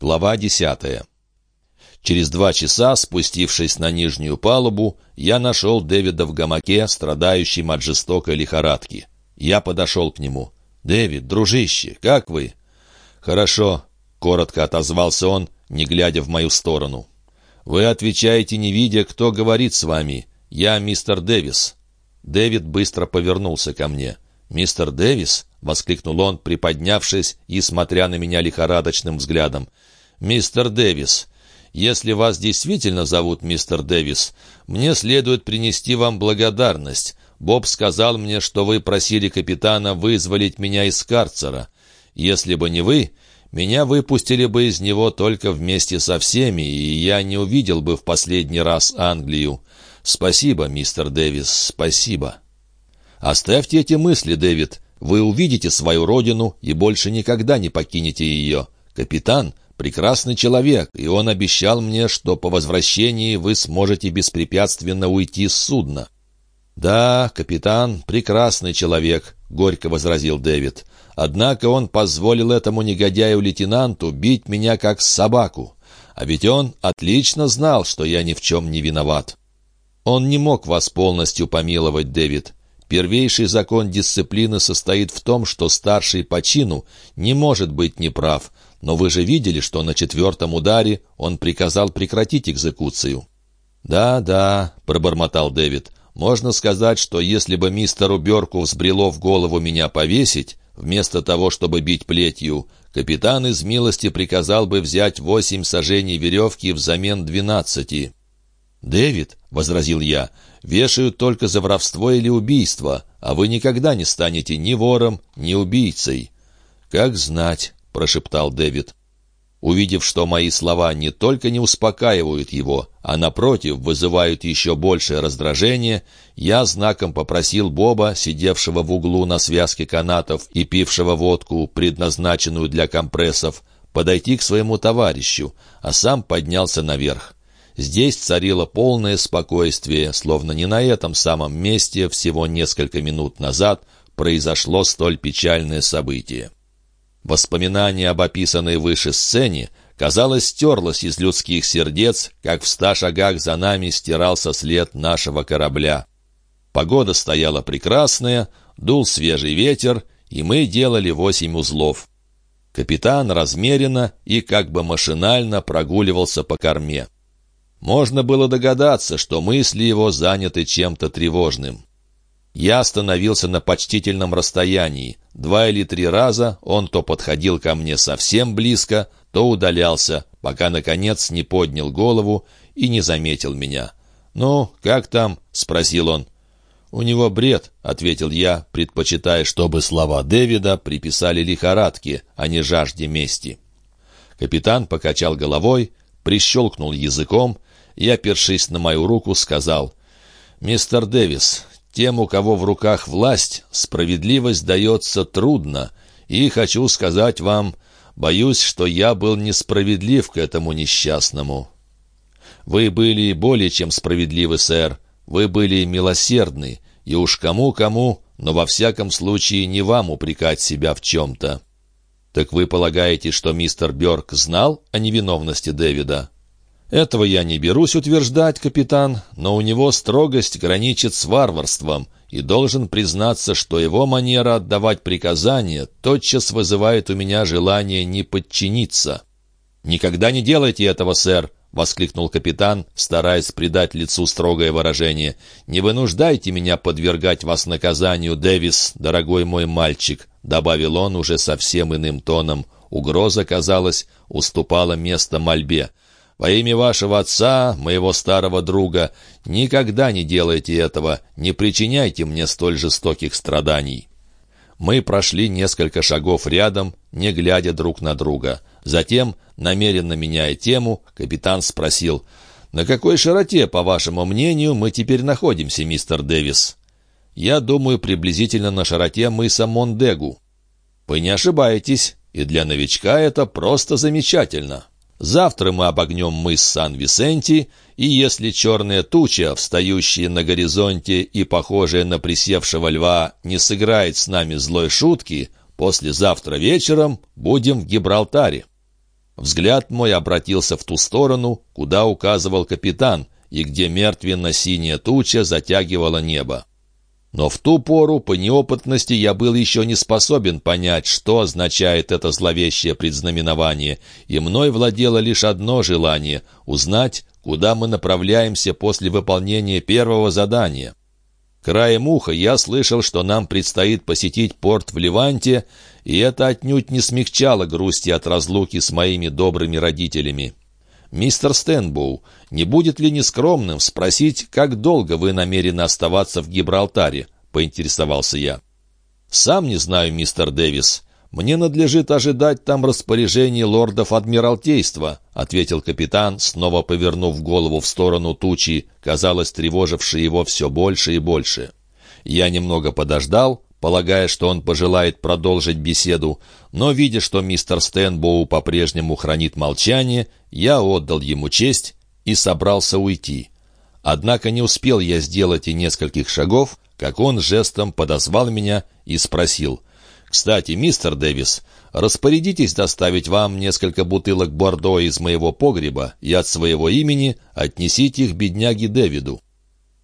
Глава десятая. Через два часа, спустившись на нижнюю палубу, я нашел Дэвида в гамаке, страдающим от жестокой лихорадки. Я подошел к нему. «Дэвид, дружище, как вы?» «Хорошо», — коротко отозвался он, не глядя в мою сторону. «Вы отвечаете, не видя, кто говорит с вами. Я мистер Дэвис». Дэвид быстро повернулся ко мне. «Мистер Дэвис?» — воскликнул он, приподнявшись и смотря на меня лихорадочным взглядом. «Мистер Дэвис, если вас действительно зовут мистер Дэвис, мне следует принести вам благодарность. Боб сказал мне, что вы просили капитана вызволить меня из карцера. Если бы не вы, меня выпустили бы из него только вместе со всеми, и я не увидел бы в последний раз Англию. Спасибо, мистер Дэвис, спасибо. Оставьте эти мысли, Дэвид. Вы увидите свою родину и больше никогда не покинете ее. Капитан — прекрасный человек, и он обещал мне, что по возвращении вы сможете беспрепятственно уйти с судна». «Да, капитан, прекрасный человек», — горько возразил Дэвид. «Однако он позволил этому негодяю-лейтенанту бить меня как собаку. А ведь он отлично знал, что я ни в чем не виноват». «Он не мог вас полностью помиловать, Дэвид. Первейший закон дисциплины состоит в том, что старший по чину не может быть неправ, но вы же видели, что на четвертом ударе он приказал прекратить экзекуцию». «Да, да», — пробормотал Дэвид, — «можно сказать, что если бы мистеру Берку взбрело в голову меня повесить, вместо того, чтобы бить плетью, капитан из милости приказал бы взять восемь сажений веревки взамен двенадцати». «Дэвид», — возразил я, — «вешают только за воровство или убийство, а вы никогда не станете ни вором, ни убийцей». «Как знать», — прошептал Дэвид. Увидев, что мои слова не только не успокаивают его, а напротив вызывают еще большее раздражение, я знаком попросил Боба, сидевшего в углу на связке канатов и пившего водку, предназначенную для компрессов, подойти к своему товарищу, а сам поднялся наверх. Здесь царило полное спокойствие, словно не на этом самом месте всего несколько минут назад произошло столь печальное событие. Воспоминание об описанной выше сцене, казалось, стерлось из людских сердец, как в ста шагах за нами стирался след нашего корабля. Погода стояла прекрасная, дул свежий ветер, и мы делали восемь узлов. Капитан размеренно и как бы машинально прогуливался по корме. Можно было догадаться, что мысли его заняты чем-то тревожным. Я остановился на почтительном расстоянии. Два или три раза он то подходил ко мне совсем близко, то удалялся, пока, наконец, не поднял голову и не заметил меня. «Ну, как там?» — спросил он. «У него бред», — ответил я, предпочитая, чтобы слова Дэвида приписали лихорадке, а не жажде мести. Капитан покачал головой, прищелкнул языком и, опершись на мою руку, сказал, «Мистер Дэвис, тем, у кого в руках власть, справедливость дается трудно, и хочу сказать вам, боюсь, что я был несправедлив к этому несчастному». «Вы были более чем справедливы, сэр, вы были милосердны, и уж кому-кому, но во всяком случае не вам упрекать себя в чем-то». «Так вы полагаете, что мистер Бёрк знал о невиновности Дэвида?» Этого я не берусь утверждать, капитан, но у него строгость граничит с варварством, и должен признаться, что его манера отдавать приказания тотчас вызывает у меня желание не подчиниться. «Никогда не делайте этого, сэр!» — воскликнул капитан, стараясь придать лицу строгое выражение. «Не вынуждайте меня подвергать вас наказанию, Дэвис, дорогой мой мальчик», — добавил он уже совсем иным тоном. Угроза, казалось, уступала место мольбе. Во имя вашего отца, моего старого друга, никогда не делайте этого, не причиняйте мне столь жестоких страданий». Мы прошли несколько шагов рядом, не глядя друг на друга. Затем, намеренно меняя тему, капитан спросил, «На какой широте, по вашему мнению, мы теперь находимся, мистер Дэвис?» «Я думаю, приблизительно на широте мыса Мондегу». «Вы не ошибаетесь, и для новичка это просто замечательно». Завтра мы обогнем мыс Сан-Висенти, и если черная туча, встающая на горизонте и похожая на присевшего льва, не сыграет с нами злой шутки, послезавтра вечером будем в Гибралтаре. Взгляд мой обратился в ту сторону, куда указывал капитан, и где мертвенно-синяя туча затягивала небо. Но в ту пору, по неопытности, я был еще не способен понять, что означает это зловещее предзнаменование, и мной владело лишь одно желание — узнать, куда мы направляемся после выполнения первого задания. Краем уха я слышал, что нам предстоит посетить порт в Ливанте, и это отнюдь не смягчало грусти от разлуки с моими добрыми родителями. «Мистер Стэнбоу, не будет ли нескромным спросить, как долго вы намерены оставаться в Гибралтаре?» — поинтересовался я. «Сам не знаю, мистер Дэвис. Мне надлежит ожидать там распоряжений лордов Адмиралтейства», — ответил капитан, снова повернув голову в сторону тучи, казалось, тревожившей его все больше и больше. Я немного подождал, полагая, что он пожелает продолжить беседу, но, видя, что мистер Стэнбоу по-прежнему хранит молчание, я отдал ему честь и собрался уйти. Однако не успел я сделать и нескольких шагов, как он жестом подозвал меня и спросил. «Кстати, мистер Дэвис, распорядитесь доставить вам несколько бутылок Бордо из моего погреба и от своего имени отнесите их бедняге Дэвиду».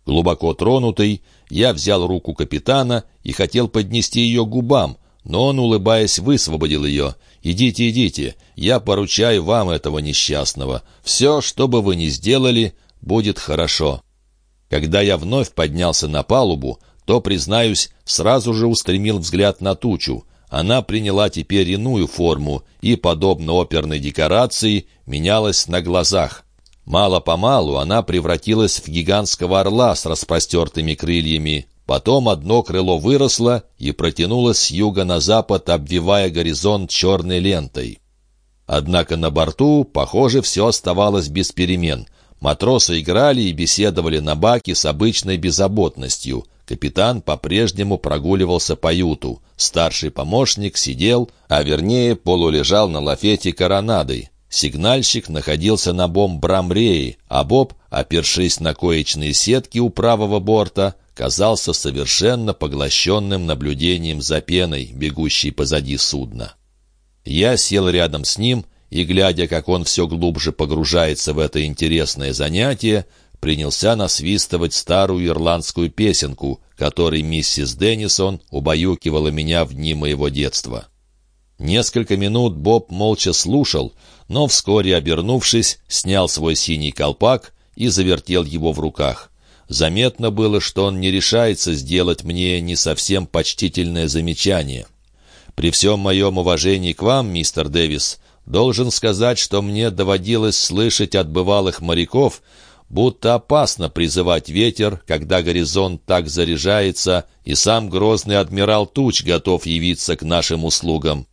Глубоко тронутый, я взял руку капитана и хотел поднести ее губам, но он, улыбаясь, высвободил ее. «Идите, идите, я поручаю вам этого несчастного. Все, что бы вы ни сделали, будет хорошо». Когда я вновь поднялся на палубу, то, признаюсь, сразу же устремил взгляд на тучу. Она приняла теперь иную форму и, подобно оперной декорации, менялась на глазах. Мало-помалу она превратилась в гигантского орла с распростертыми крыльями. Потом одно крыло выросло и протянулось с юга на запад, обвивая горизонт черной лентой. Однако на борту, похоже, все оставалось без перемен. Матросы играли и беседовали на баке с обычной беззаботностью. Капитан по-прежнему прогуливался по юту. Старший помощник сидел, а вернее полулежал на лафете коронадой. Сигнальщик находился на бомб-брамреи, а Боб, опершись на коечные сетки у правого борта, казался совершенно поглощенным наблюдением за пеной, бегущей позади судна. Я сел рядом с ним и, глядя, как он все глубже погружается в это интересное занятие, принялся насвистывать старую ирландскую песенку, которой миссис Деннисон убаюкивала меня в дни моего детства. Несколько минут Боб молча слушал, но вскоре, обернувшись, снял свой синий колпак и завертел его в руках. Заметно было, что он не решается сделать мне не совсем почтительное замечание. «При всем моем уважении к вам, мистер Дэвис, должен сказать, что мне доводилось слышать от бывалых моряков, будто опасно призывать ветер, когда горизонт так заряжается, и сам грозный адмирал Туч готов явиться к нашим услугам.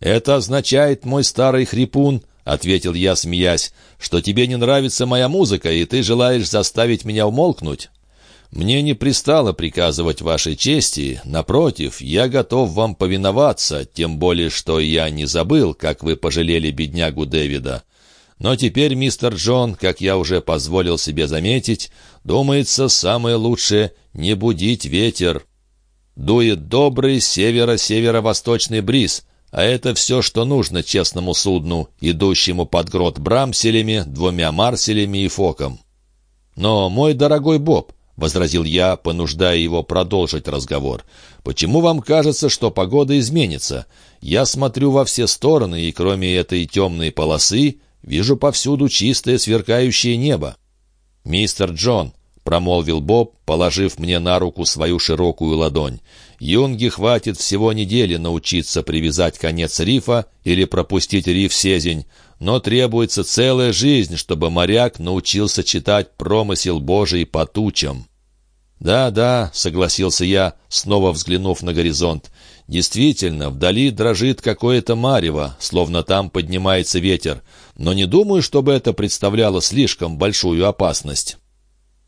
«Это означает, мой старый хрипун», — ответил я, смеясь, «что тебе не нравится моя музыка, и ты желаешь заставить меня умолкнуть». «Мне не пристало приказывать вашей чести. Напротив, я готов вам повиноваться, тем более, что я не забыл, как вы пожалели беднягу Дэвида. Но теперь, мистер Джон, как я уже позволил себе заметить, думается, самое лучшее — не будить ветер. Дует добрый северо-северо-восточный бриз, а это все, что нужно честному судну, идущему под грот Брамселями, двумя Марселями и Фоком. «Но, мой дорогой Боб», — возразил я, понуждая его продолжить разговор, «почему вам кажется, что погода изменится? Я смотрю во все стороны, и кроме этой темной полосы вижу повсюду чистое сверкающее небо». «Мистер Джон», — промолвил Боб, положив мне на руку свою широкую ладонь. «Юнге хватит всего недели научиться привязать конец рифа или пропустить риф сезень, но требуется целая жизнь, чтобы моряк научился читать промысел Божий по тучам». «Да, да», — согласился я, снова взглянув на горизонт. «Действительно, вдали дрожит какое-то марево, словно там поднимается ветер, но не думаю, чтобы это представляло слишком большую опасность».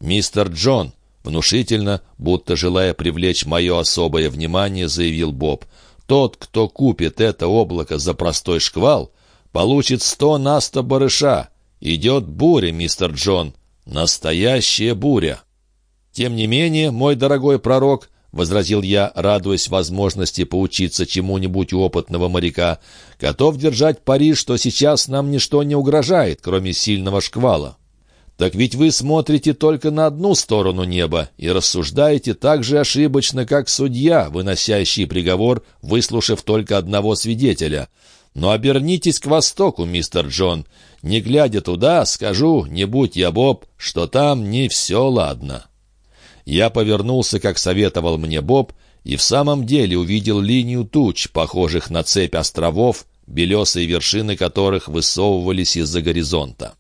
«Мистер Джон», внушительно, будто желая привлечь мое особое внимание, заявил Боб, «тот, кто купит это облако за простой шквал, получит сто на сто барыша. Идет буря, мистер Джон, настоящая буря». «Тем не менее, мой дорогой пророк, — возразил я, радуясь возможности поучиться чему-нибудь у опытного моряка, — «готов держать пари, что сейчас нам ничто не угрожает, кроме сильного шквала». «Так ведь вы смотрите только на одну сторону неба и рассуждаете так же ошибочно, как судья, выносящий приговор, выслушав только одного свидетеля. Но обернитесь к востоку, мистер Джон. Не глядя туда, скажу, не будь я Боб, что там не все ладно». Я повернулся, как советовал мне Боб, и в самом деле увидел линию туч, похожих на цепь островов, белесые вершины которых высовывались из-за горизонта.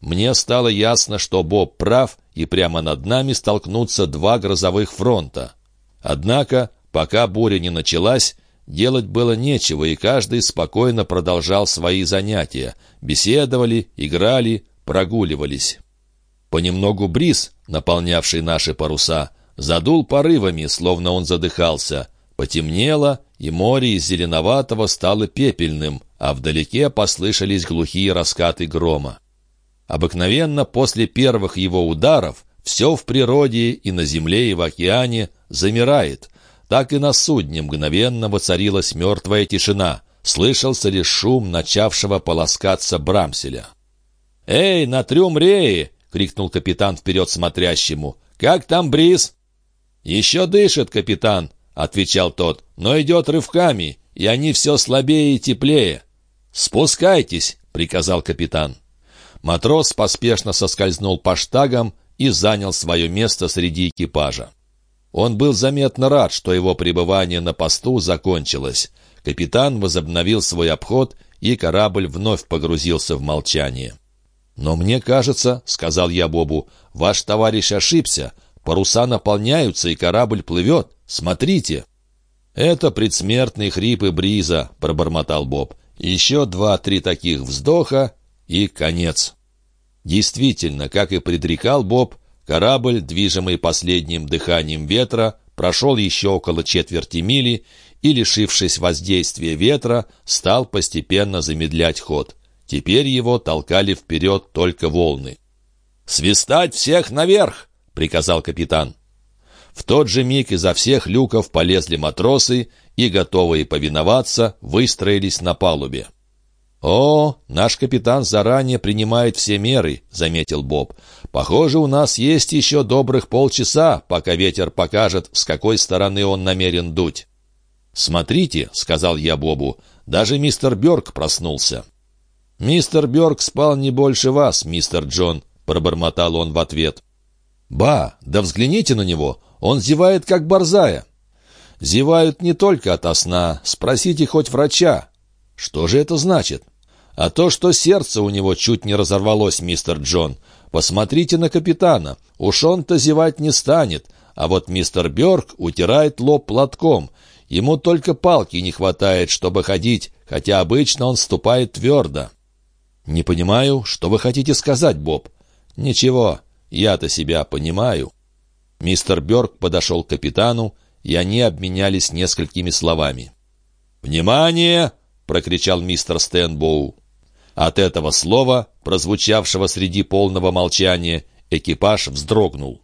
Мне стало ясно, что Боб прав, и прямо над нами столкнутся два грозовых фронта. Однако, пока буря не началась, делать было нечего, и каждый спокойно продолжал свои занятия. Беседовали, играли, прогуливались. Понемногу бриз, наполнявший наши паруса, задул порывами, словно он задыхался. Потемнело, и море из зеленоватого стало пепельным, а вдалеке послышались глухие раскаты грома. Обыкновенно после первых его ударов все в природе и на земле, и в океане замирает. Так и на судне мгновенно воцарилась мертвая тишина. Слышался лишь шум начавшего полоскаться брамселя. «Эй, на трюм реи!» — крикнул капитан вперед смотрящему. «Как там бриз?» «Еще дышит, капитан», — отвечал тот, — «но идет рывками, и они все слабее и теплее». «Спускайтесь», — приказал капитан. Матрос поспешно соскользнул по штагам и занял свое место среди экипажа. Он был заметно рад, что его пребывание на посту закончилось. Капитан возобновил свой обход, и корабль вновь погрузился в молчание. «Но мне кажется, — сказал я Бобу, — ваш товарищ ошибся. Паруса наполняются, и корабль плывет. Смотрите!» «Это предсмертный хрип и бриза», — пробормотал Боб. «Еще два-три таких вздоха, и конец». Действительно, как и предрекал Боб, корабль, движимый последним дыханием ветра, прошел еще около четверти мили и, лишившись воздействия ветра, стал постепенно замедлять ход. Теперь его толкали вперед только волны. «Свистать всех наверх!» — приказал капитан. В тот же миг изо всех люков полезли матросы и, готовые повиноваться, выстроились на палубе. «О, наш капитан заранее принимает все меры», — заметил Боб. «Похоже, у нас есть еще добрых полчаса, пока ветер покажет, с какой стороны он намерен дуть». «Смотрите», — сказал я Бобу, — «даже мистер Бёрк проснулся». «Мистер Бёрк спал не больше вас, мистер Джон», — пробормотал он в ответ. «Ба, да взгляните на него, он зевает, как борзая». «Зевают не только ото сна, спросите хоть врача». «Что же это значит?» «А то, что сердце у него чуть не разорвалось, мистер Джон. Посмотрите на капитана, уж он-то зевать не станет, а вот мистер Бёрк утирает лоб платком. Ему только палки не хватает, чтобы ходить, хотя обычно он ступает твердо». «Не понимаю, что вы хотите сказать, Боб?» «Ничего, я-то себя понимаю». Мистер Бёрк подошел к капитану, и они обменялись несколькими словами. «Внимание!» — прокричал мистер Стэнбоу. От этого слова, прозвучавшего среди полного молчания, экипаж вздрогнул.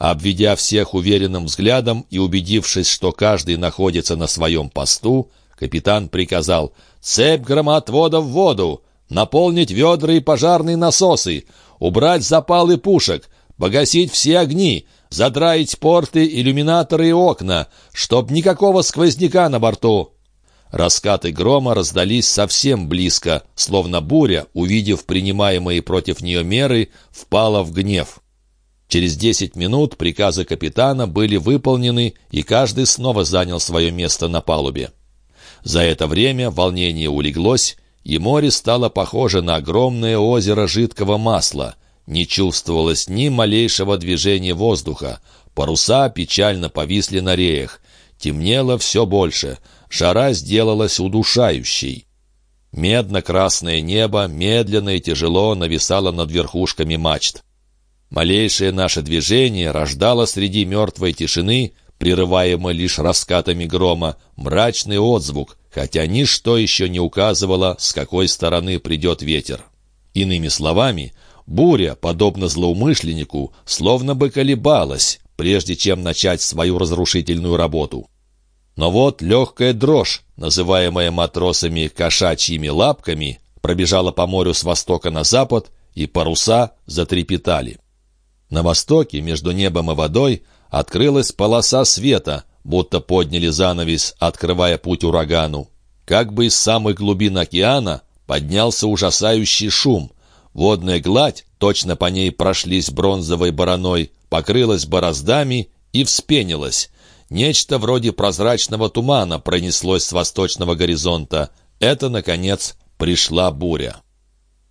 Обведя всех уверенным взглядом и убедившись, что каждый находится на своем посту, капитан приказал «Цепь громотвода в воду! наполнить ведра и пожарные насосы, убрать запалы пушек, погасить все огни, задраить порты, иллюминаторы и окна, чтоб никакого сквозняка на борту. Раскаты грома раздались совсем близко, словно буря, увидев принимаемые против нее меры, впала в гнев. Через десять минут приказы капитана были выполнены, и каждый снова занял свое место на палубе. За это время волнение улеглось, и море стало похоже на огромное озеро жидкого масла. Не чувствовалось ни малейшего движения воздуха. Паруса печально повисли на реях. Темнело все больше. Жара сделалась удушающей. Медно-красное небо медленно и тяжело нависало над верхушками мачт. Малейшее наше движение рождало среди мертвой тишины, прерываемой лишь раскатами грома, мрачный отзвук, хотя ничто еще не указывало, с какой стороны придет ветер. Иными словами, буря, подобно злоумышленнику, словно бы колебалась, прежде чем начать свою разрушительную работу. Но вот легкая дрожь, называемая матросами кошачьими лапками, пробежала по морю с востока на запад, и паруса затрепетали. На востоке, между небом и водой, открылась полоса света, будто подняли занавес, открывая путь урагану. Как бы из самых глубин океана поднялся ужасающий шум. Водная гладь, точно по ней прошлись бронзовой бороной, покрылась бороздами и вспенилась. Нечто вроде прозрачного тумана пронеслось с восточного горизонта. Это, наконец, пришла буря.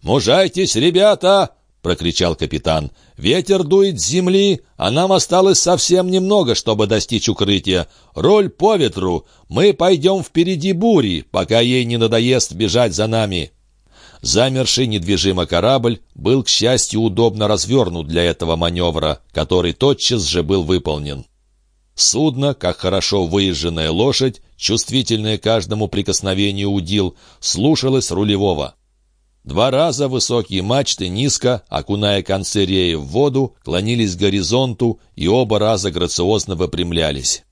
«Мужайтесь, ребята!» — прокричал капитан. «Ветер дует с земли, а нам осталось совсем немного, чтобы достичь укрытия. Роль по ветру. Мы пойдем впереди бури, пока ей не надоест бежать за нами». Замерший недвижимо корабль был, к счастью, удобно развернут для этого маневра, который тотчас же был выполнен. Судно, как хорошо выезженная лошадь, чувствительная каждому прикосновению удил, слушалось рулевого. Два раза высокие мачты низко, окуная концы реи в воду, клонились к горизонту и оба раза грациозно выпрямлялись.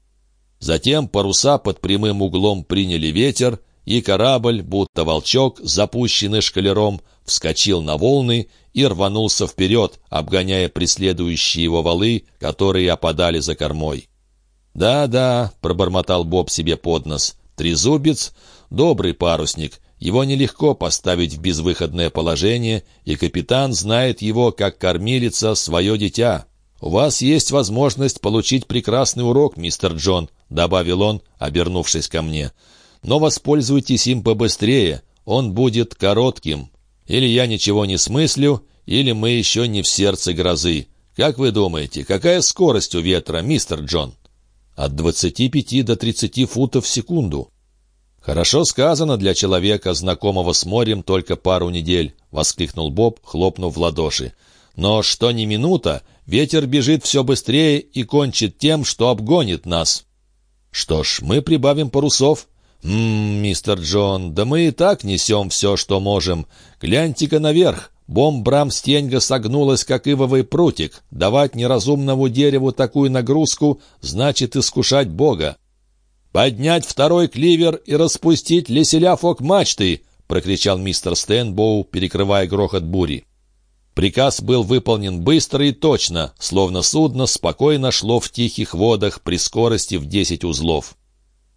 Затем паруса под прямым углом приняли ветер, и корабль, будто волчок, запущенный шкалером, вскочил на волны и рванулся вперед, обгоняя преследующие его валы, которые опадали за кормой. «Да-да», — пробормотал Боб себе под нос, — «трезубец — добрый парусник, его нелегко поставить в безвыходное положение, и капитан знает его как кормилица свое дитя. «У вас есть возможность получить прекрасный урок, мистер Джон», — добавил он, обернувшись ко мне. «Но воспользуйтесь им побыстрее, он будет коротким. Или я ничего не смыслю, или мы еще не в сердце грозы. Как вы думаете, какая скорость у ветра, мистер Джон?» «От 25 до 30 футов в секунду». «Хорошо сказано для человека, знакомого с морем только пару недель», — воскликнул Боб, хлопнув в ладоши. «Но что ни минута, ветер бежит все быстрее и кончит тем, что обгонит нас». «Что ж, мы прибавим парусов». «Ммм, мистер Джон, да мы и так несем все, что можем. Гляньте-ка наверх. Бомбрам стеньга согнулась, как ивовый прутик. Давать неразумному дереву такую нагрузку значит искушать Бога. «Поднять второй кливер и распустить леселя фок-мачты!» — прокричал мистер Стэнбоу, перекрывая грохот бури. Приказ был выполнен быстро и точно, словно судно спокойно шло в тихих водах при скорости в десять узлов.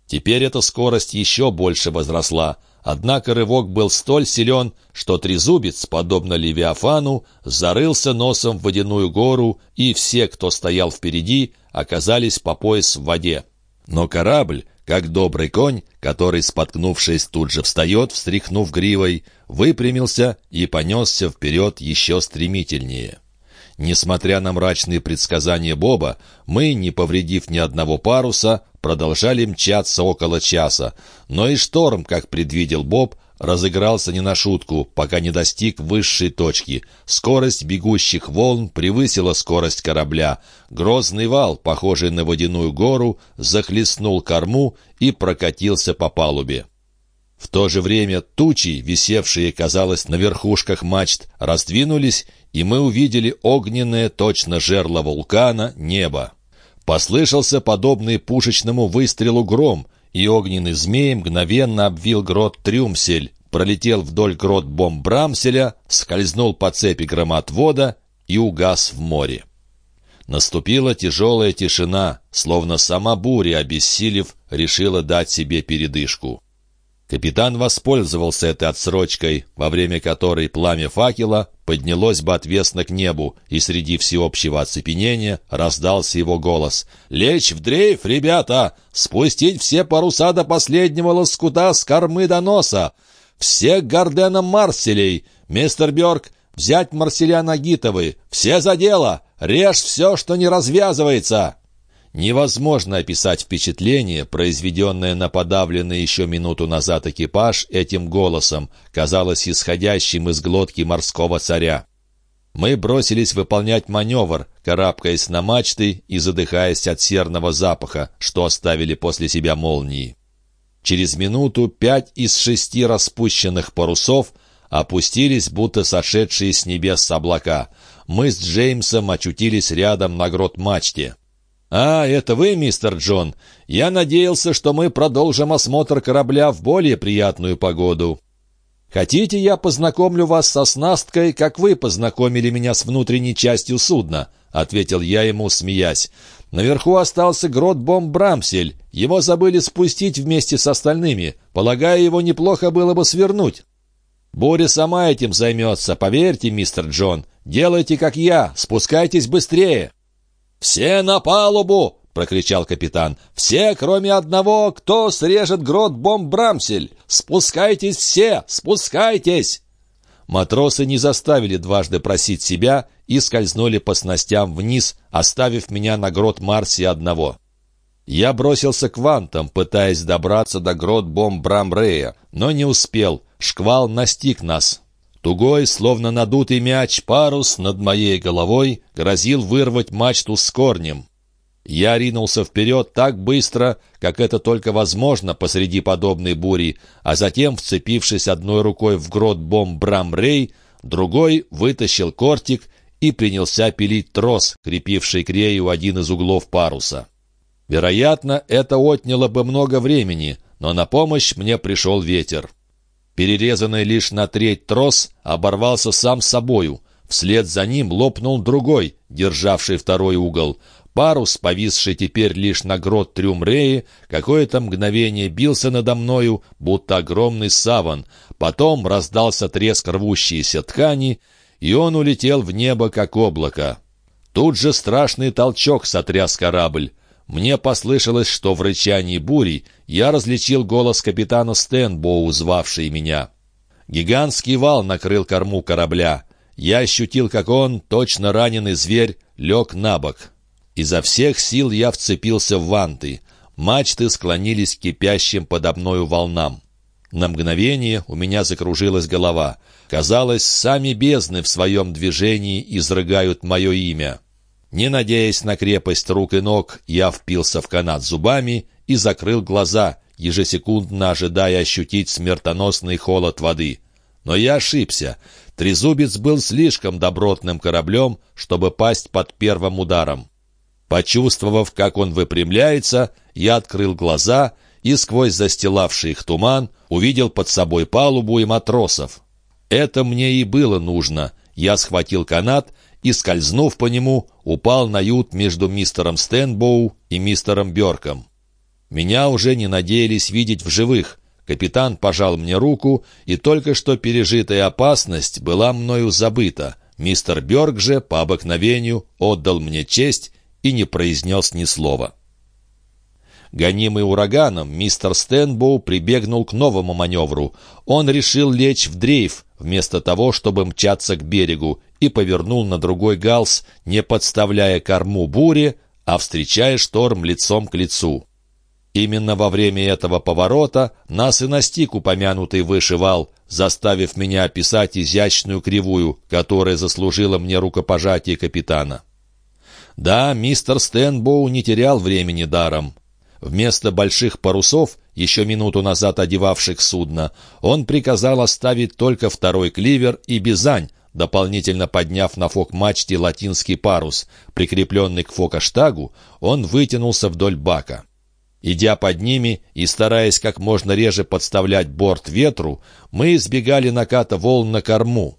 Теперь эта скорость еще больше возросла, однако рывок был столь силен, что трезубец, подобно Левиафану, зарылся носом в водяную гору, и все, кто стоял впереди, оказались по пояс в воде. Но корабль, как добрый конь, который, споткнувшись, тут же встает, встряхнув гривой, выпрямился и понесся вперед еще стремительнее. Несмотря на мрачные предсказания Боба, мы, не повредив ни одного паруса, продолжали мчаться около часа. Но и шторм, как предвидел Боб, разыгрался не на шутку, пока не достиг высшей точки. Скорость бегущих волн превысила скорость корабля. Грозный вал, похожий на водяную гору, захлестнул корму и прокатился по палубе. В то же время тучи, висевшие, казалось, на верхушках мачт, раздвинулись, и мы увидели огненное, точно жерло вулкана, небо. Послышался подобный пушечному выстрелу гром, и огненный змей мгновенно обвил грот Трюмсель, пролетел вдоль грот Бомбрамселя, скользнул по цепи громотвода и угас в море. Наступила тяжелая тишина, словно сама буря, обессилев, решила дать себе передышку. Капитан воспользовался этой отсрочкой, во время которой пламя факела поднялось бы отвесно к небу, и среди всеобщего оцепенения раздался его голос. «Лечь в дрейф, ребята! Спустить все паруса до последнего лоскута с кормы до носа! Всех Гардена Марселей! Мистер Бёрк, взять Марселя Нагитовы! Все за дело! Режь все, что не развязывается!» Невозможно описать впечатление, произведенное на подавленный еще минуту назад экипаж этим голосом, казалось исходящим из глотки морского царя. Мы бросились выполнять маневр, карабкаясь на мачты и задыхаясь от серного запаха, что оставили после себя молнии. Через минуту пять из шести распущенных парусов опустились, будто сошедшие с небес облака. Мы с Джеймсом очутились рядом на грот-мачте. «А, это вы, мистер Джон? Я надеялся, что мы продолжим осмотр корабля в более приятную погоду». «Хотите, я познакомлю вас со снасткой, как вы познакомили меня с внутренней частью судна?» — ответил я ему, смеясь. «Наверху остался грот бомб Брамсель. Его забыли спустить вместе с остальными. Полагаю, его неплохо было бы свернуть». «Буря сама этим займется, поверьте, мистер Джон. Делайте, как я, спускайтесь быстрее». «Все на палубу!» — прокричал капитан. «Все, кроме одного, кто срежет грот бомб Брамсель! Спускайтесь все! Спускайтесь!» Матросы не заставили дважды просить себя и скользнули по снастям вниз, оставив меня на грот Марси одного. Я бросился к вантам, пытаясь добраться до грот бомб Брамрея, но не успел. Шквал настиг нас. Тугой, словно надутый мяч, парус над моей головой грозил вырвать мачту с корнем. Я ринулся вперед так быстро, как это только возможно посреди подобной бури, а затем, вцепившись одной рукой в грот бомб Брамрей, другой вытащил кортик и принялся пилить трос, крепивший к рею один из углов паруса. Вероятно, это отняло бы много времени, но на помощь мне пришел ветер. Перерезанный лишь на треть трос оборвался сам собою. Вслед за ним лопнул другой, державший второй угол. Парус, повисший теперь лишь на грот Трюмреи, какое-то мгновение бился надо мною, будто огромный саван. Потом раздался треск рвущейся ткани, и он улетел в небо, как облако. Тут же страшный толчок сотряс корабль. Мне послышалось, что в рычании бури я различил голос капитана Стэнбоу, звавший меня. Гигантский вал накрыл корму корабля. Я ощутил, как он, точно раненый зверь, лег на бок. Изо всех сил я вцепился в ванты. Мачты склонились к кипящим подо мною волнам. На мгновение у меня закружилась голова. Казалось, сами бездны в своем движении изрыгают мое имя. Не надеясь на крепость рук и ног, я впился в канат зубами и закрыл глаза, ежесекундно ожидая ощутить смертоносный холод воды. Но я ошибся. Трезубец был слишком добротным кораблем, чтобы пасть под первым ударом. Почувствовав, как он выпрямляется, я открыл глаза и сквозь застилавший их туман увидел под собой палубу и матросов. Это мне и было нужно. Я схватил канат и, скользнув по нему, упал на ют между мистером Стэнбоу и мистером Бёрком. Меня уже не надеялись видеть в живых. Капитан пожал мне руку, и только что пережитая опасность была мною забыта. Мистер Бёрк же, по обыкновению, отдал мне честь и не произнес ни слова. Гонимый ураганом, мистер Стэнбоу прибегнул к новому маневру. Он решил лечь в дрейф, вместо того, чтобы мчаться к берегу, и повернул на другой галс, не подставляя корму буре, а встречая шторм лицом к лицу. Именно во время этого поворота нас и настиг упомянутый выше вал, заставив меня описать изящную кривую, которая заслужила мне рукопожатие капитана. Да, мистер Стэнбоу не терял времени даром. Вместо больших парусов, еще минуту назад одевавших судно, он приказал оставить только второй кливер и бизань, дополнительно подняв на фок-мачте латинский парус. Прикрепленный к фокоштагу, он вытянулся вдоль бака. Идя под ними и стараясь как можно реже подставлять борт ветру, мы избегали наката волн на корму.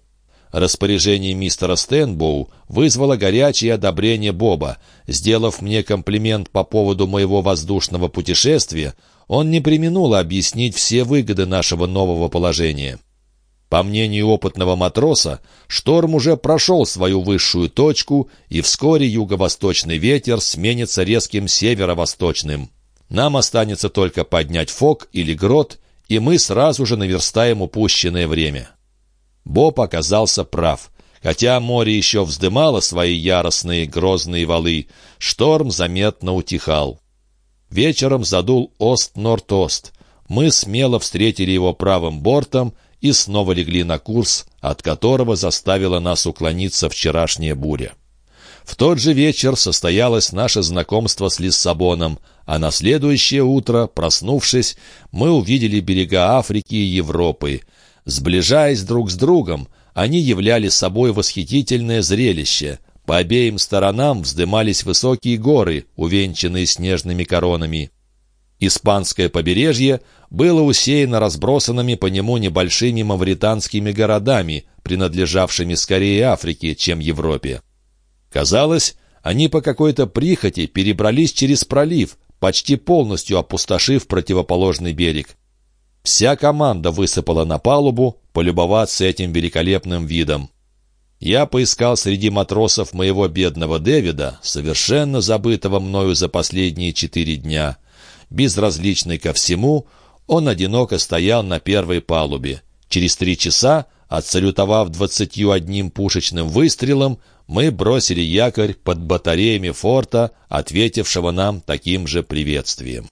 Распоряжение мистера Стэнбоу вызвало горячее одобрение Боба. Сделав мне комплимент по поводу моего воздушного путешествия, он не применул объяснить все выгоды нашего нового положения. По мнению опытного матроса, шторм уже прошел свою высшую точку, и вскоре юго-восточный ветер сменится резким северо-восточным. Нам останется только поднять фок или грот, и мы сразу же наверстаем упущенное время. Боб оказался прав. Хотя море еще вздымало свои яростные грозные валы, шторм заметно утихал. Вечером задул ост-норд-ост. Мы смело встретили его правым бортом и снова легли на курс, от которого заставила нас уклониться вчерашняя буря. В тот же вечер состоялось наше знакомство с Лиссабоном, а на следующее утро, проснувшись, мы увидели берега Африки и Европы — Сближаясь друг с другом, они являли собой восхитительное зрелище. По обеим сторонам вздымались высокие горы, увенчанные снежными коронами. Испанское побережье было усеяно разбросанными по нему небольшими мавританскими городами, принадлежавшими скорее Африке, чем Европе. Казалось, они по какой-то прихоти перебрались через пролив, почти полностью опустошив противоположный берег. Вся команда высыпала на палубу полюбоваться этим великолепным видом. Я поискал среди матросов моего бедного Дэвида, совершенно забытого мною за последние четыре дня. Безразличный ко всему, он одиноко стоял на первой палубе. Через три часа, отсалютовав двадцатью одним пушечным выстрелом, мы бросили якорь под батареями форта, ответившего нам таким же приветствием.